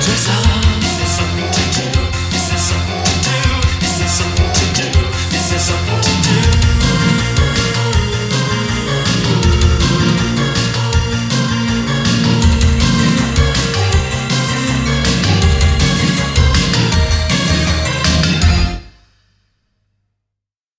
Just hold